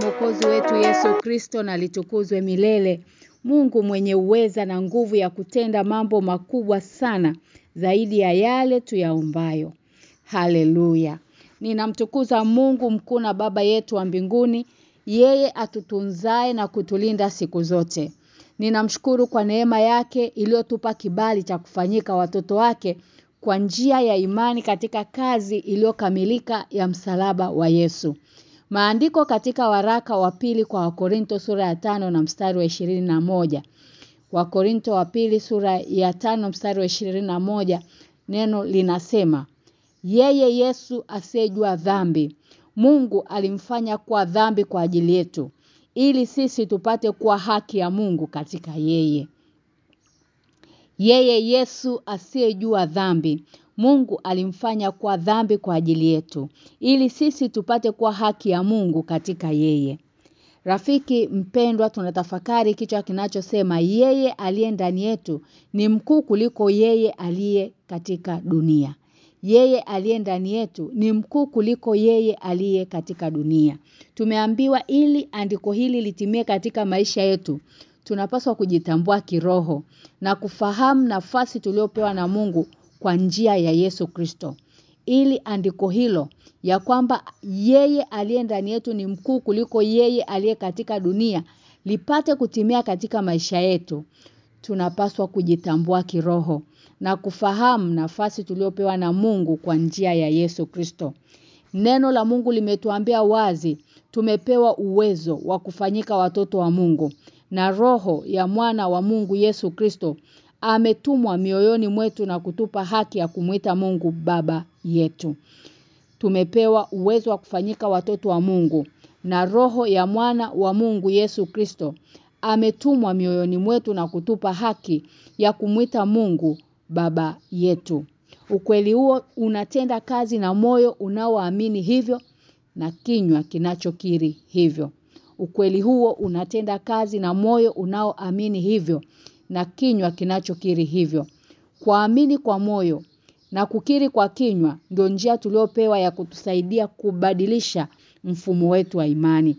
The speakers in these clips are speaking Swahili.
mwokozi wetu Yesu Kristo na litukuzwe milele. Mungu mwenye uweza na nguvu ya kutenda mambo makubwa sana zaidi ya yale tuyaombayo. Haleluya. Ninamtukuza Mungu mkuu na baba yetu wa mbinguni, yeye atutunzae na kutulinda siku zote. Ninamshukuru kwa neema yake iliyotupa kibali cha kufanyika watoto wake kwa njia ya imani katika kazi iliyokamilika ya msalaba wa Yesu. Maandiko katika waraka wa pili kwa Wakorinto sura ya tano na mstari wa ishirini na moja Wakorinto wa pili sura ya tano mstari wa ishirini na moja neno linasema Yeye Yesu asiyejua dhambi Mungu alimfanya kuwa dhambi kwa ajili yetu ili sisi tupate kuwa haki ya Mungu katika yeye. Yeye Yesu asiyejua dhambi Mungu alimfanya kwa dhambi kwa ajili yetu ili sisi tupate kuwa haki ya Mungu katika yeye. Rafiki mpendwa tunatafakari kichwa kinachosema yeye aliye ndani yetu ni mkuu kuliko yeye aliye katika dunia. Yeye aliye ndani yetu ni mkuu kuliko yeye aliye katika dunia. Tumeambiwa ili andiko hili litimie katika maisha yetu. Tunapaswa kujitambua kiroho na kufahamu nafasi tuliopewa na Mungu kwa njia ya Yesu Kristo. Ili andiko hilo ya kwamba yeye aliye ndani yetu ni mkuu kuliko yeye aliye katika dunia lipate kutimia katika maisha yetu. Tunapaswa kujitambua kiroho na kufahamu nafasi tuliopewa na Mungu kwa njia ya Yesu Kristo. Neno la Mungu limetuambia wazi tumepewa uwezo wa kufanyika watoto wa Mungu na roho ya mwana wa Mungu Yesu Kristo ametumwa mioyoni mwetu na kutupa haki ya kumwita Mungu baba yetu. Tumepewa uwezo wa kufanyika watoto wa Mungu na roho ya mwana wa Mungu Yesu Kristo ametumwa mioyoni mwetu na kutupa haki ya kumwita Mungu baba yetu. Ukweli huo unatenda kazi na moyo unaoamini hivyo na kinywa kinachokiri hivyo. Ukweli huo unatenda kazi na moyo unaoamini hivyo na kinywa kinachokiri hivyo. Kuamini kwa moyo na kukiri kwa kinywa ndio njia tuliopewa ya kutusaidia kubadilisha mfumo wetu wa imani.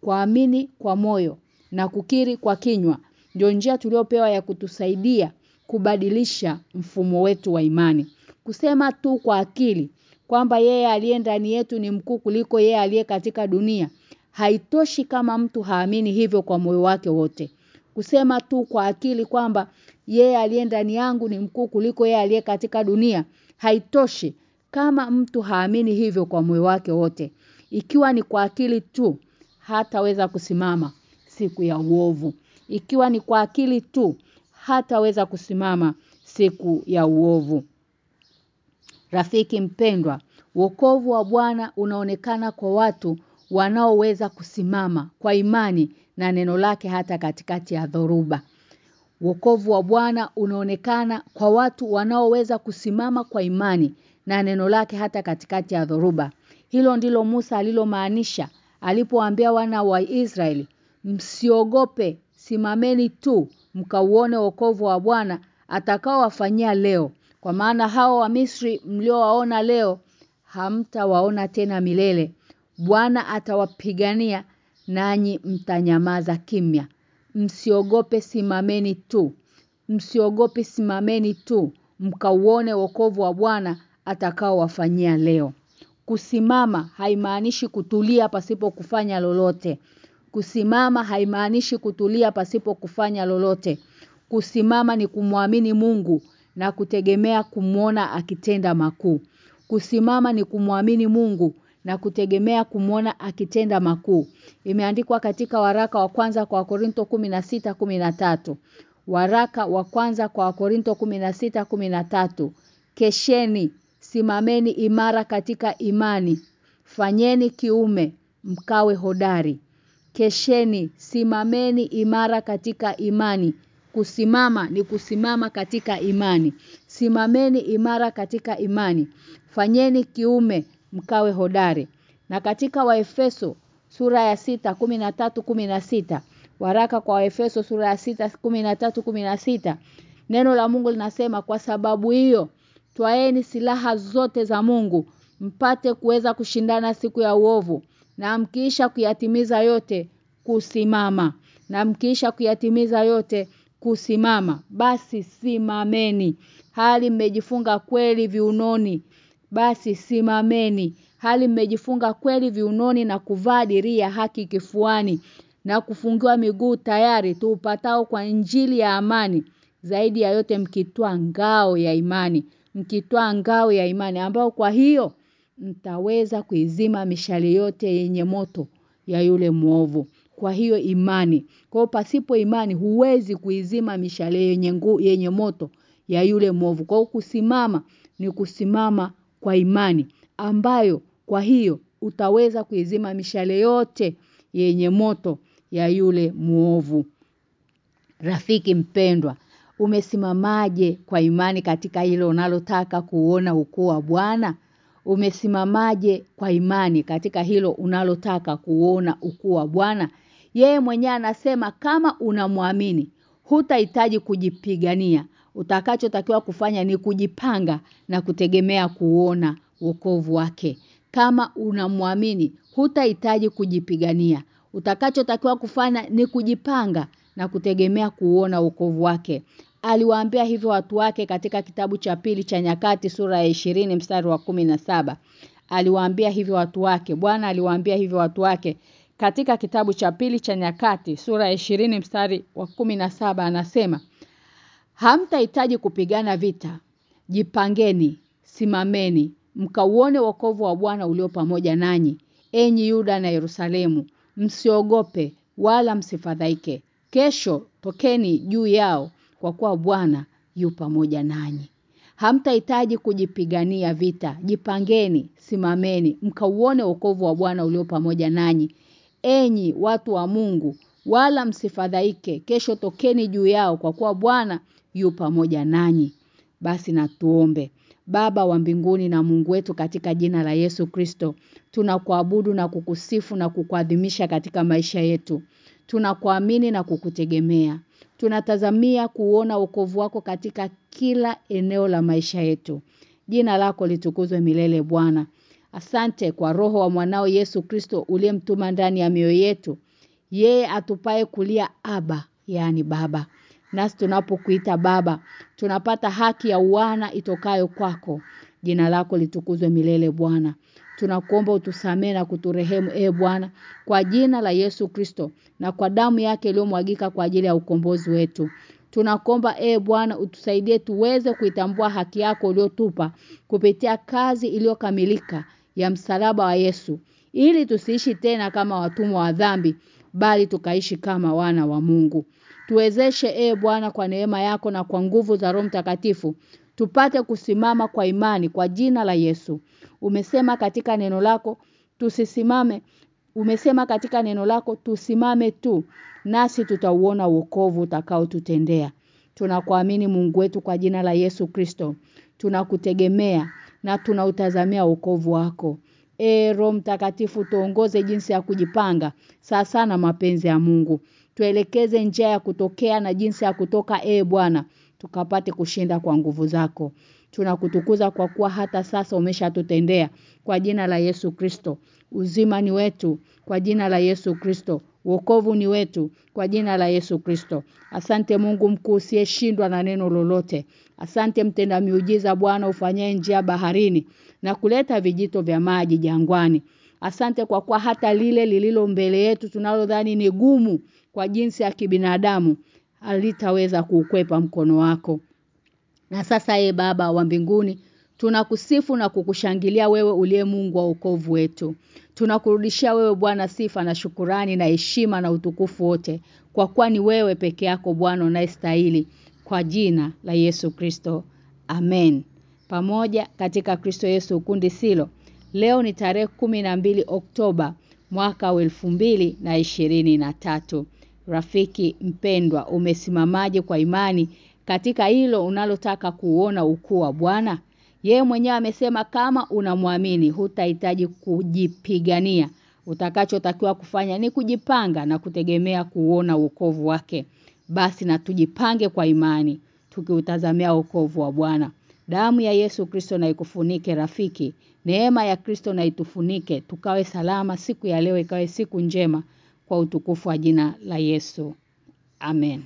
Kuamini kwa moyo na kukiri kwa kinywa ndio njia tuliopewa ya kutusaidia kubadilisha mfumo wetu wa imani. Kusema tu kwa akili kwamba yeye aliye ndani yetu ni mkuu kuliko yeye aliye katika dunia haitoshi kama mtu haamini hivyo kwa moyo wake wote. Kusema tu kwa akili kwamba yeye aliye ndani yangu ni mkuu kuliko yeye aliye katika dunia haitoshi kama mtu haamini hivyo kwa moyo wake wote. Ikiwa ni kwa akili tu hataweza kusimama siku ya uovu. Ikiwa ni kwa akili tu hataweza kusimama siku ya uovu. Rafiki mpendwa, wokovu wa Bwana unaonekana kwa watu wanaoweza kusimama kwa imani na neno lake hata katikati ya dhoruba. Wokovu wa Bwana unaonekana kwa watu wanaoweza kusimama kwa imani na neno lake hata katikati ya dhoruba. Hilo ndilo Musa alilomaanisha alipoambia wana wa Israeli, msiogope, simameni tu mkauone wokovu wa Bwana atakaowafanyia leo. Kwa maana hao wa Misri mliowaona leo hamtawaona tena milele. Bwana atawapigania nanyi mtanyamaza kimya. Msiogope simameni tu. Msiogope simameni tu mkauone wokovu wa Bwana atakao wafanyia leo. Kusimama haimaanishi kutulia pasipo kufanya lolote. Kusimama haimaanishi kutulia pasipo kufanya lolote. Kusimama ni kumwamini Mungu na kutegemea kumwona akitenda makuu. Kusimama ni kumwamini Mungu na kutegemea kumwona akitenda makuu. Imeandikwa katika waraka wa kwanza kwa Korinto 16:13. Waraka wa kwanza kwa Korinto 16:13. Kesheni, simameni imara katika imani. Fanyeni kiume, mkawe hodari. Kesheni, simameni imara katika imani. Kusimama ni kusimama katika imani. Simameni imara katika imani. Fanyeni kiume mkawe hodari. Na katika Waefeso sura ya sita 13 16 waraka kwa Waefeso sura ya sita 13 16 neno la Mungu linasema kwa sababu hiyo twaeni silaha zote za Mungu mpate kuweza kushindana siku ya uovu. Na mkiisha kuyatimiza yote kusimama. Na mkiisha kuyatimiza yote kusimama. Basi simameni. Hali mmejifunga kweli viunoni basi simameni. Hali mmejifunga kweli viunoni na kuvaa diria haki kifuani. Na kufungiwa miguu tayari tuupatao kwa injili ya amani. Zaidi ya yote mkitwa ngao ya imani. Mkitwa ngao ya imani ambao kwa hiyo mtaweza kuizima mishale yote yenye moto ya yule mwovu. kwa hiyo imani. Kwa pasipo imani huwezi kuizima mishale yenye yenye moto ya yule mwovu. kwa kusimama ni kusimama kwa imani ambayo kwa hiyo utaweza kuizima mishale yote yenye moto ya yule muovu rafiki mpendwa umesimamaje kwa imani katika hilo unalotaka kuona ukuu wa Bwana? Umesimamaje kwa imani katika hilo unalotaka kuona ukuu wa Bwana? Yeye mwenyewe anasema kama unamwamini hutahitaji kujipigania utakachotakiwa kufanya ni kujipanga na kutegemea kuona wokovu wake. Kama unamwamini hutahitaji kujipigania. Utakachotakiwa kufanya ni kujipanga na kutegemea kuona wokovu wake. Aliwaambia hivyo watu wake katika kitabu cha pili cha nyakati sura ya 20 mstari wa 17 aliwaambia hivyo watu wake Bwana aliwaambia hivyo watu wake katika kitabu cha pili cha nyakati sura ya 20 mstari wa 17 anasema Hamtahitaji kupigana vita. Jipangeni simameni mkauone wokovu wa Bwana ulio pamoja nanyi enyi Yuda na Yerusalemu. Msiogope wala msifadhaike. Kesho tokeni juu yao kwa kuwa Bwana yu pamoja nanyi. Hamtahitaji kujipigania vita. Jipangeni simameni mkauone wokovu wa Bwana ulio pamoja nanyi. Enyi watu wa Mungu wala msifadhaike. Kesho tokeni juu yao kwa kuwa Bwana yu pamoja nanyi. Basi na tuombe Baba wa mbinguni na Mungu wetu katika jina la Yesu Kristo tunakuabudu na kukusifu na kukuadhimisha katika maisha yetu. Tunakuamini na kukutegemea. Tunatazamia kuona wokovu wako katika kila eneo la maisha yetu. Jina lako litukuzwe milele Bwana. Asante kwa roho wa mwanao Yesu Kristo uliyemtuma ndani ya mioyo yetu. Yeye atupae kulia aba yani baba nasi tunapokuita baba tunapata haki ya uwana itokayo kwako. Jina lako litukuzwe milele Bwana. Tunakuomba utusamee na kuturehemu e Bwana kwa jina la Yesu Kristo na kwa damu yake iliyomwagika kwa ajili ya ukombozi wetu. Tunakomba e Bwana utusaidie tuweze kuitambua haki yako uliotupa kupitia kazi iliyokamilika ya msalaba wa Yesu ili tusiishi tena kama watumwa wa dhambi bali tukaishi kama wana wa Mungu tuwezeshe e Bwana kwa neema yako na kwa nguvu za Roho Mtakatifu tupate kusimama kwa imani kwa jina la Yesu. Umesema katika neno lako tusisimame. Umesema katika neno lako tusimame tu nasi tutauona wokovu utakao tutendea tunakuamini Mungu wetu kwa jina la Yesu Kristo. Tunakutegemea na tunautazamia wokovu wako. E Roho Mtakatifu tuongoze jinsi ya kujipanga sasa na mapenzi ya Mungu. Tuelekeze njia ya kutokea na jinsi ya kutoka e Bwana tukapate kushinda kwa nguvu zako. Tunakutukuza kwa kuwa hata sasa umeshatutendea kwa jina la Yesu Kristo. Uzima ni wetu kwa jina la Yesu Kristo. Wokovu ni wetu kwa jina la Yesu Kristo. Asante Mungu mkuu usiyeshindwa na neno lolote. Asante mtenda miujiza Bwana ufanyaye njia baharini na kuleta vijito vya maji jangwani. Asante kwa kwa hata lile lililo mbele yetu tunalodhani ni gumu kwa jinsi ya kibinadamu alitaweza kuukwepa mkono wako. Na sasa ye baba wa mbinguni tunakusifu na kukushangilia wewe uliye Mungu wa wokovu wetu. Tunakurudishia wewe Bwana sifa na shukurani na heshima na utukufu wote kwa kuwa ni wewe peke yako Bwana unayestahili kwa jina la Yesu Kristo. Amen. Pamoja katika Kristo Yesu ukundi silo. Leo ni tarehe mbili Oktoba mwaka wa na tatu Rafiki mpendwa umesimamaje kwa imani katika hilo unalotaka kuona ukuu wa Bwana? Yeye mwenyewe amesema kama unamwamini hutahitaji kujipigania. Utakachotakiwa kufanya ni kujipanga na kutegemea kuona wokovu wake. Basi na tujipange kwa imani tukiutazamia wokovu wa Bwana. Damu ya Yesu Kristo na ikufunike rafiki. Neema ya Kristo na itufunike. Tukawe salama siku ya leo ikawe siku njema kwa utukufu wa jina la Yesu. Amen.